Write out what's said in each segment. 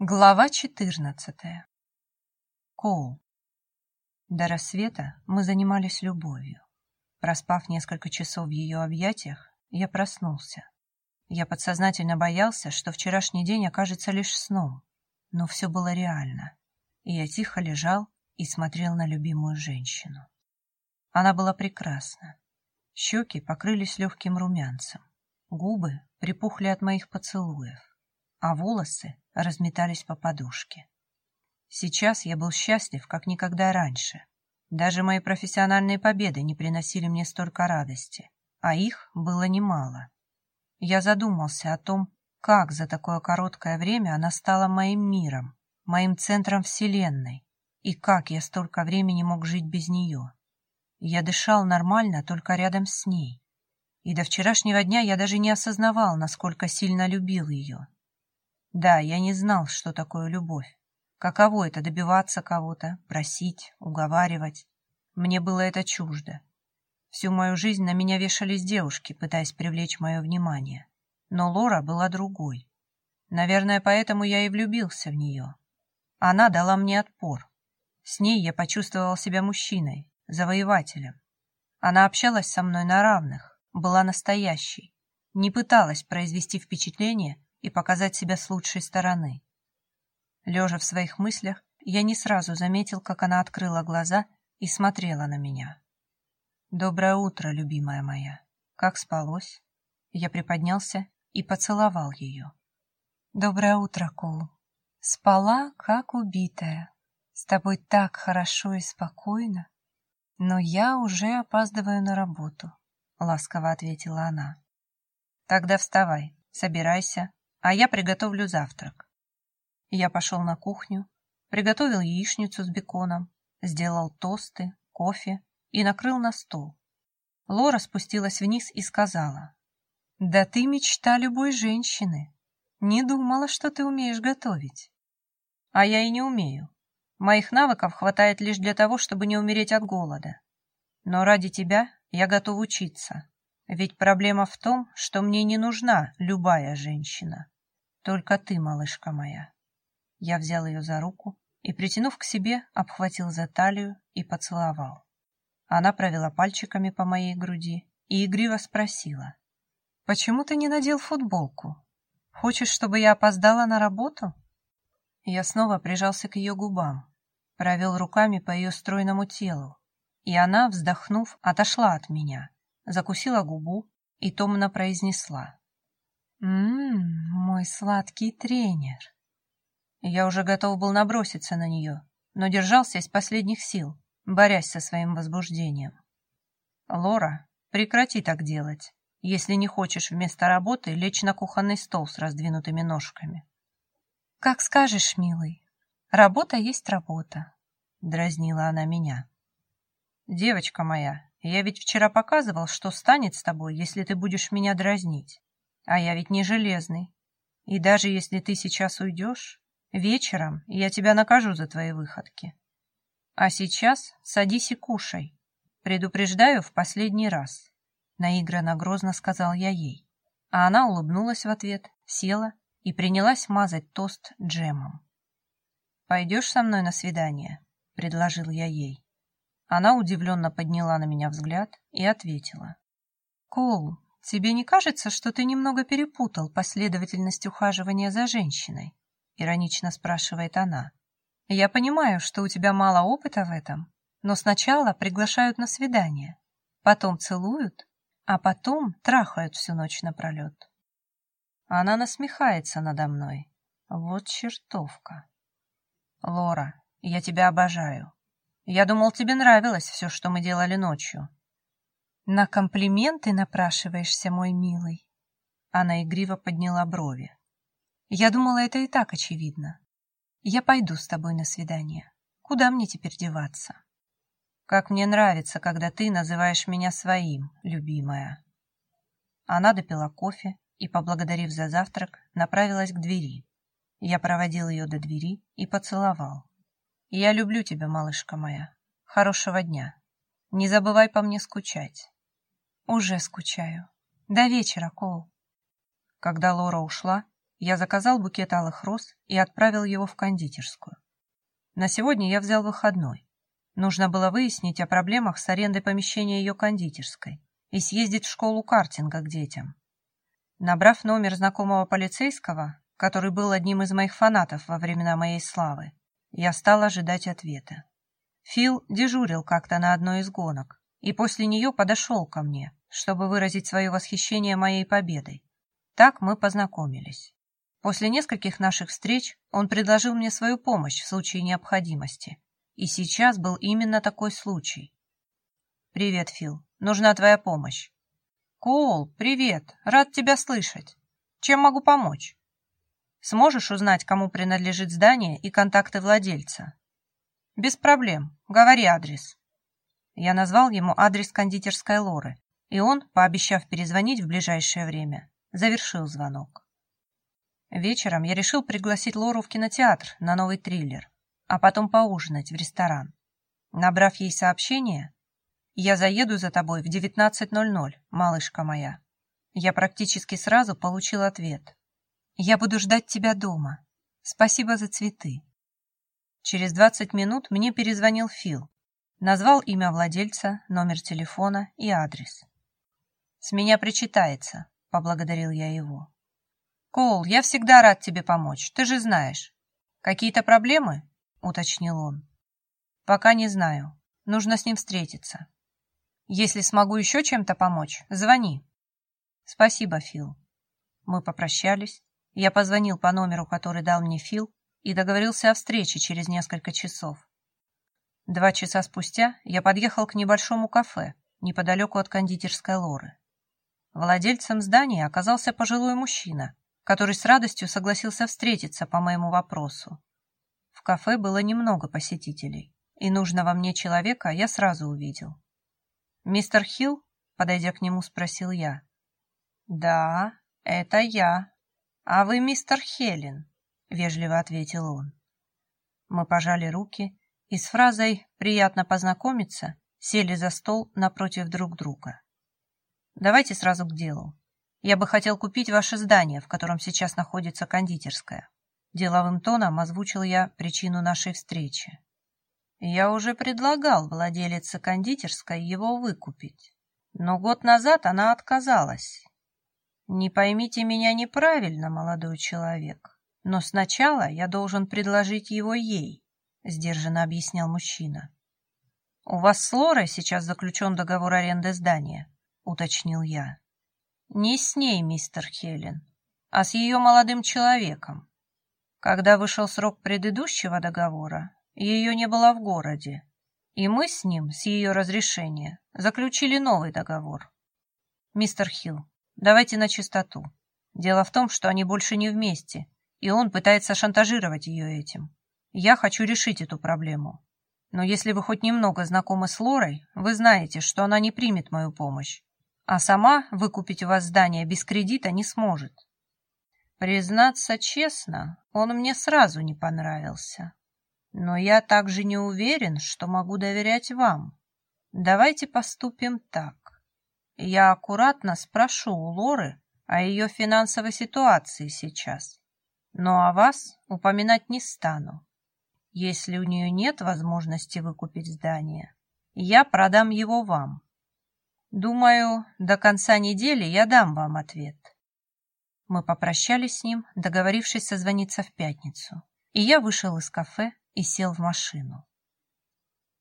Глава 14. Коул. До рассвета мы занимались любовью. Проспав несколько часов в ее объятиях, я проснулся. Я подсознательно боялся, что вчерашний день окажется лишь сном, но все было реально, и я тихо лежал и смотрел на любимую женщину. Она была прекрасна. Щеки покрылись легким румянцем, губы припухли от моих поцелуев, а волосы разметались по подушке. Сейчас я был счастлив, как никогда раньше. Даже мои профессиональные победы не приносили мне столько радости, а их было немало. Я задумался о том, как за такое короткое время она стала моим миром, моим центром вселенной, и как я столько времени мог жить без нее. Я дышал нормально только рядом с ней. И до вчерашнего дня я даже не осознавал, насколько сильно любил ее. Да, я не знал, что такое любовь. Каково это добиваться кого-то, просить, уговаривать. Мне было это чуждо. Всю мою жизнь на меня вешались девушки, пытаясь привлечь мое внимание. Но Лора была другой. Наверное, поэтому я и влюбился в нее. Она дала мне отпор. С ней я почувствовал себя мужчиной, завоевателем. Она общалась со мной на равных, была настоящей, не пыталась произвести впечатление и показать себя с лучшей стороны. Лежа в своих мыслях, я не сразу заметил, как она открыла глаза и смотрела на меня. «Доброе утро, любимая моя. Как спалось?» Я приподнялся и поцеловал ее. «Доброе утро, Кол. Спала, как убитая. С тобой так хорошо и спокойно. Но я уже опаздываю на работу», — ласково ответила она. «Тогда вставай, собирайся, а я приготовлю завтрак. Я пошел на кухню, приготовил яичницу с беконом, сделал тосты, кофе и накрыл на стол. Лора спустилась вниз и сказала, «Да ты мечта любой женщины. Не думала, что ты умеешь готовить». «А я и не умею. Моих навыков хватает лишь для того, чтобы не умереть от голода. Но ради тебя я готов учиться. Ведь проблема в том, что мне не нужна любая женщина. Только ты, малышка моя. Я взял ее за руку и, притянув к себе, обхватил за талию и поцеловал. Она провела пальчиками по моей груди и игриво спросила. «Почему ты не надел футболку? Хочешь, чтобы я опоздала на работу?» Я снова прижался к ее губам, провел руками по ее стройному телу, и она, вздохнув, отошла от меня закусила губу и томно произнесла. «Ммм, мой сладкий тренер». Я уже готов был наброситься на нее, но держался из последних сил, борясь со своим возбуждением. «Лора, прекрати так делать, если не хочешь вместо работы лечь на кухонный стол с раздвинутыми ножками». «Как скажешь, милый, работа есть работа», — дразнила она меня. «Девочка моя, я ведь вчера показывал, что станет с тобой, если ты будешь меня дразнить. А я ведь не железный. И даже если ты сейчас уйдешь, вечером я тебя накажу за твои выходки. А сейчас садись и кушай. Предупреждаю в последний раз. Наигранно грозно сказал я ей. А она улыбнулась в ответ, села и принялась мазать тост джемом. «Пойдешь со мной на свидание?» — предложил я ей. Она удивленно подняла на меня взгляд и ответила. «Коул, тебе не кажется, что ты немного перепутал последовательность ухаживания за женщиной?» Иронично спрашивает она. «Я понимаю, что у тебя мало опыта в этом, но сначала приглашают на свидание, потом целуют, а потом трахают всю ночь напролет». Она насмехается надо мной. Вот чертовка. «Лора, я тебя обожаю. Я думал, тебе нравилось все, что мы делали ночью. На комплименты напрашиваешься, мой милый. Она игриво подняла брови. Я думала, это и так очевидно. Я пойду с тобой на свидание. Куда мне теперь деваться? Как мне нравится, когда ты называешь меня своим, любимая. Она допила кофе и, поблагодарив за завтрак, направилась к двери. Я проводил ее до двери и поцеловал. Я люблю тебя, малышка моя. Хорошего дня. Не забывай по мне скучать. Уже скучаю. До вечера, Коул. Когда Лора ушла, я заказал букет алых роз и отправил его в кондитерскую. На сегодня я взял выходной. Нужно было выяснить о проблемах с арендой помещения ее кондитерской и съездить в школу картинга к детям. Набрав номер знакомого полицейского, который был одним из моих фанатов во времена моей славы, я стал ожидать ответа. Фил дежурил как-то на одной из гонок и после нее подошел ко мне, чтобы выразить свое восхищение моей победой. Так мы познакомились. После нескольких наших встреч он предложил мне свою помощь в случае необходимости. И сейчас был именно такой случай. «Привет, Фил. Нужна твоя помощь». «Коул, привет. Рад тебя слышать. Чем могу помочь?» «Сможешь узнать, кому принадлежит здание и контакты владельца?» «Без проблем. Говори адрес». Я назвал ему адрес кондитерской Лоры, и он, пообещав перезвонить в ближайшее время, завершил звонок. Вечером я решил пригласить Лору в кинотеатр на новый триллер, а потом поужинать в ресторан. Набрав ей сообщение, «Я заеду за тобой в 19.00, малышка моя». Я практически сразу получил ответ. «Я буду ждать тебя дома. Спасибо за цветы». Через 20 минут мне перезвонил Фил, назвал имя владельца, номер телефона и адрес. «С меня причитается», — поблагодарил я его. «Коул, я всегда рад тебе помочь, ты же знаешь». «Какие-то проблемы?» — уточнил он. «Пока не знаю. Нужно с ним встретиться. Если смогу еще чем-то помочь, звони». «Спасибо, Фил». Мы попрощались. Я позвонил по номеру, который дал мне Фил, и договорился о встрече через несколько часов. Два часа спустя я подъехал к небольшому кафе неподалеку от кондитерской Лоры. Владельцем здания оказался пожилой мужчина, который с радостью согласился встретиться по моему вопросу. В кафе было немного посетителей, и нужного мне человека я сразу увидел. «Мистер Хилл?» — подойдя к нему, спросил я. «Да, это я. А вы мистер Хелен?» — вежливо ответил он. Мы пожали руки и с фразой «приятно познакомиться» сели за стол напротив друг друга. «Давайте сразу к делу. Я бы хотел купить ваше здание, в котором сейчас находится кондитерская. Деловым тоном озвучил я причину нашей встречи. Я уже предлагал владелице кондитерской его выкупить, но год назад она отказалась. Не поймите меня неправильно, молодой человек, но сначала я должен предложить его ей, сдержанно объяснял мужчина. У вас с Лорой сейчас заключен договор аренды здания, уточнил я. Не с ней, мистер Хелен, а с ее молодым человеком. Когда вышел срок предыдущего договора, ее не было в городе, и мы с ним, с ее разрешения, заключили новый договор. Мистер Хилл, давайте на чистоту. Дело в том, что они больше не вместе, и он пытается шантажировать ее этим. Я хочу решить эту проблему. Но если вы хоть немного знакомы с Лорой, вы знаете, что она не примет мою помощь а сама выкупить у вас здание без кредита не сможет. Признаться честно, он мне сразу не понравился. Но я также не уверен, что могу доверять вам. Давайте поступим так. Я аккуратно спрошу у Лоры о ее финансовой ситуации сейчас, но о вас упоминать не стану. Если у нее нет возможности выкупить здание, я продам его вам. Думаю, до конца недели я дам вам ответ. Мы попрощались с ним, договорившись созвониться в пятницу, и я вышел из кафе и сел в машину.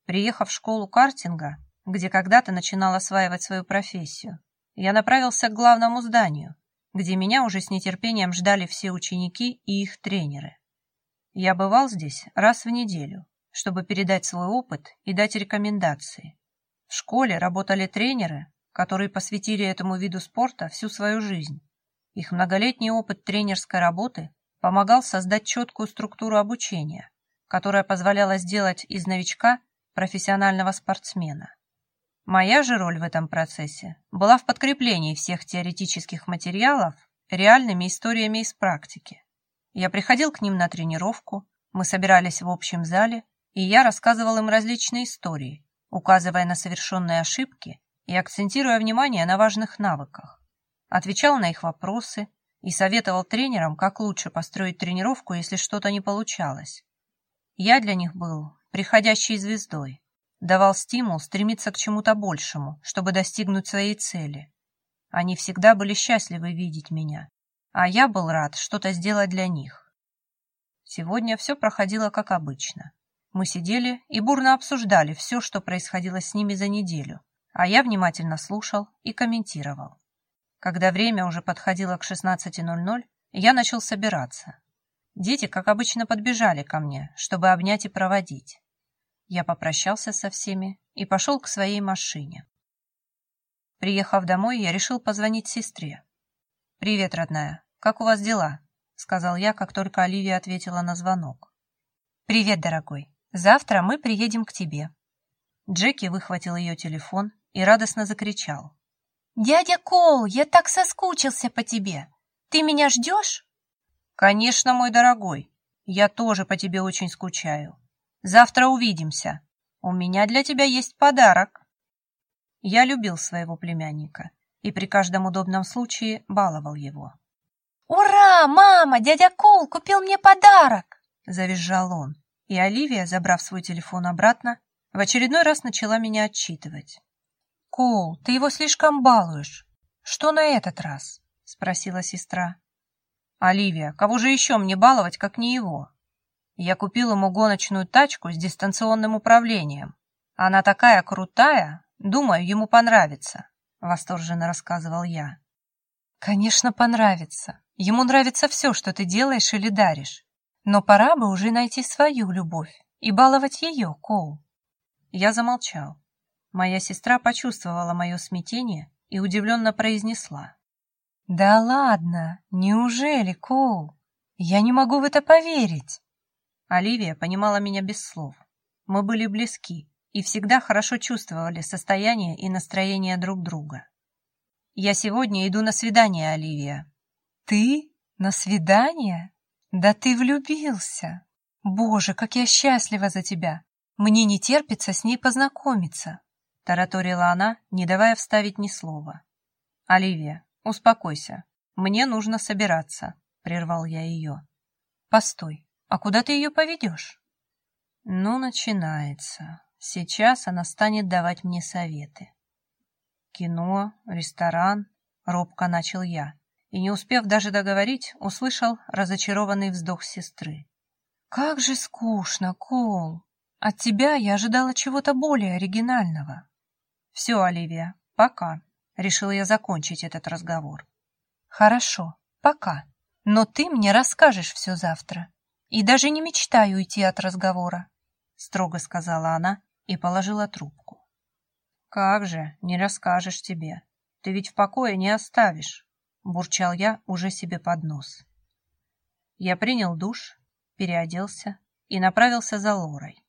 Приехав в школу картинга, где когда-то начинал осваивать свою профессию, я направился к главному зданию, где меня уже с нетерпением ждали все ученики и их тренеры. Я бывал здесь раз в неделю, чтобы передать свой опыт и дать рекомендации. В школе работали тренеры, которые посвятили этому виду спорта всю свою жизнь. Их многолетний опыт тренерской работы помогал создать четкую структуру обучения, которая позволяла сделать из новичка профессионального спортсмена. Моя же роль в этом процессе была в подкреплении всех теоретических материалов реальными историями из практики. Я приходил к ним на тренировку, мы собирались в общем зале, и я рассказывал им различные истории, указывая на совершенные ошибки и акцентируя внимание на важных навыках. Отвечал на их вопросы, и советовал тренерам, как лучше построить тренировку, если что-то не получалось. Я для них был приходящей звездой, давал стимул стремиться к чему-то большему, чтобы достигнуть своей цели. Они всегда были счастливы видеть меня, а я был рад что-то сделать для них. Сегодня все проходило как обычно. Мы сидели и бурно обсуждали все, что происходило с ними за неделю, а я внимательно слушал и комментировал. Когда время уже подходило к 16.00, я начал собираться. Дети, как обычно, подбежали ко мне, чтобы обнять и проводить. Я попрощался со всеми и пошел к своей машине. Приехав домой, я решил позвонить сестре. «Привет, родная. Как у вас дела?» — сказал я, как только Оливия ответила на звонок. «Привет, дорогой. Завтра мы приедем к тебе». Джеки выхватил ее телефон и радостно закричал. «Дядя Кол, я так соскучился по тебе. Ты меня ждешь?» «Конечно, мой дорогой. Я тоже по тебе очень скучаю. Завтра увидимся. У меня для тебя есть подарок». Я любил своего племянника и при каждом удобном случае баловал его. «Ура, мама! Дядя Кол купил мне подарок!» – завизжал он. И Оливия, забрав свой телефон обратно, в очередной раз начала меня отчитывать. «Коул, ты его слишком балуешь. Что на этот раз?» – спросила сестра. «Оливия, кого же еще мне баловать, как не его?» Я купил ему гоночную тачку с дистанционным управлением. Она такая крутая, думаю, ему понравится, восторженно рассказывал я. Конечно, понравится. Ему нравится все, что ты делаешь или даришь. Но пора бы уже найти свою любовь и баловать ее, Коул. Я замолчал. Моя сестра почувствовала мое смятение и удивленно произнесла. «Да ладно, неужели, Коул? Я не могу в это поверить!» Оливия понимала меня без слов. Мы были близки и всегда хорошо чувствовали состояние и настроение друг друга. «Я сегодня иду на свидание, Оливия». «Ты? На свидание? Да ты влюбился! Боже, как я счастлива за тебя! Мне не терпится с ней познакомиться!» Тараторила она, не давая вставить ни слова. «Оливия, успокойся. Мне нужно собираться», — прервал я ее. «Постой, а куда ты ее поведешь? Ну, начинается. Сейчас она станет давать мне советы. Кино, ресторан, робко начал я. И не успев даже договорить, услышал разочарованный вздох сестры. Как же скучно, Кол. От тебя я ожидала чего-то более оригинального. Все, Оливия, пока. Решила я закончить этот разговор. Хорошо, пока. Но ты мне расскажешь все завтра. И даже не мечтаю уйти от разговора, строго сказала она и положила трубку. Как же, не расскажешь тебе. Ты ведь в покое не оставишь, бурчал я уже себе под нос. Я принял душ, переоделся и направился за Лорой.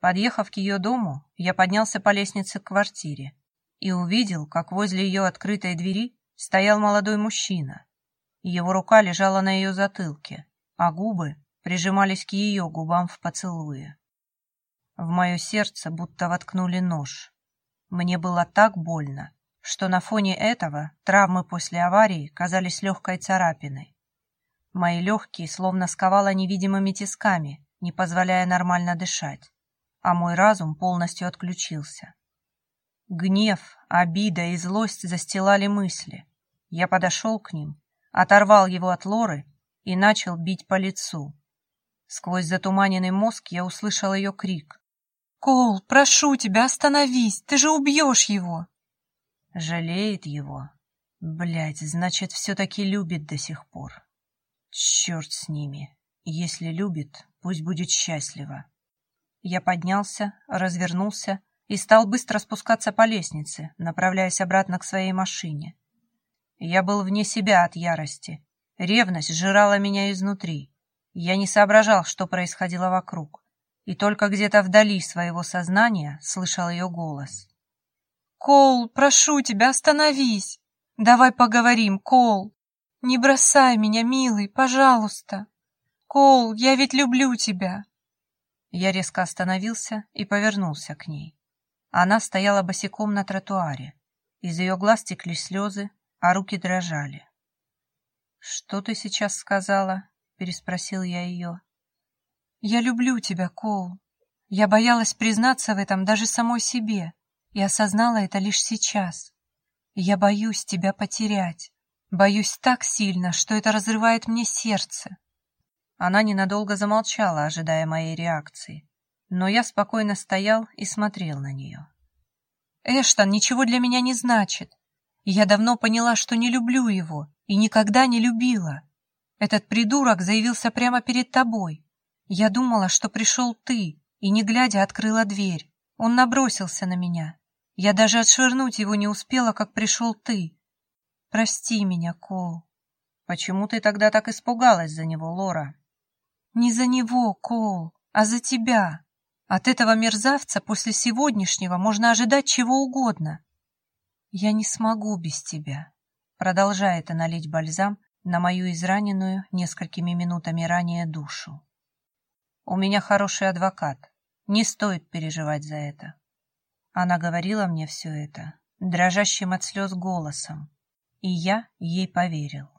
Подъехав к ее дому, я поднялся по лестнице к квартире и увидел, как возле ее открытой двери стоял молодой мужчина. Его рука лежала на ее затылке, а губы прижимались к ее губам в поцелуе. В мое сердце будто воткнули нож. Мне было так больно, что на фоне этого травмы после аварии казались легкой царапиной. Мои легкие словно сковало невидимыми тисками, не позволяя нормально дышать, а мой разум полностью отключился. Гнев, обида и злость застилали мысли. Я подошел к ним, оторвал его от Лоры и начал бить по лицу. Сквозь затуманенный мозг я услышал ее крик. «Кол, прошу тебя, остановись, ты же убьешь его!» Жалеет его. Блядь, значит, все-таки любит до сих пор. Черт с ними. Если любит, пусть будет счастлива. Я поднялся, развернулся и стал быстро спускаться по лестнице, направляясь обратно к своей машине. Я был вне себя от ярости Ревность сжирала меня изнутри. Я не соображал, что происходило вокруг, и только где-то вдали своего сознания слышал ее голос. «Кол, прошу тебя, остановись! Давай поговорим, Кол! Не бросай меня, милый, пожалуйста! Кол, я ведь люблю тебя!» Я резко остановился и повернулся к ней. Она стояла босиком на тротуаре. Из ее глаз текли слезы, а руки дрожали. «Что ты сейчас сказала?» — переспросил я ее. «Я люблю тебя, Коул. Я боялась признаться в этом даже самой себе и осознала это лишь сейчас. Я боюсь тебя потерять. Боюсь так сильно, что это разрывает мне сердце». Она ненадолго замолчала, ожидая моей реакции, но я спокойно стоял и смотрел на нее. «Эштон ничего для меня не значит. Я давно поняла, что не люблю его и никогда не любила. Этот придурок заявился прямо перед тобой. Я думала, что пришел ты, и, не глядя, открыла дверь. Он набросился на меня. Я даже отшвырнуть его не успела, как пришел ты. Прости меня, Кол. Почему ты тогда так испугалась за него, Лора? Не за него, Кол, а за тебя. От этого мерзавца после сегодняшнего можно ожидать чего угодно. Я не смогу без тебя. Продолжает она лить бальзам на мою израненную несколькими минутами ранее душу. У меня хороший адвокат. Не стоит переживать за это. Она говорила мне все это, дрожащим от слез голосом, и я ей поверил.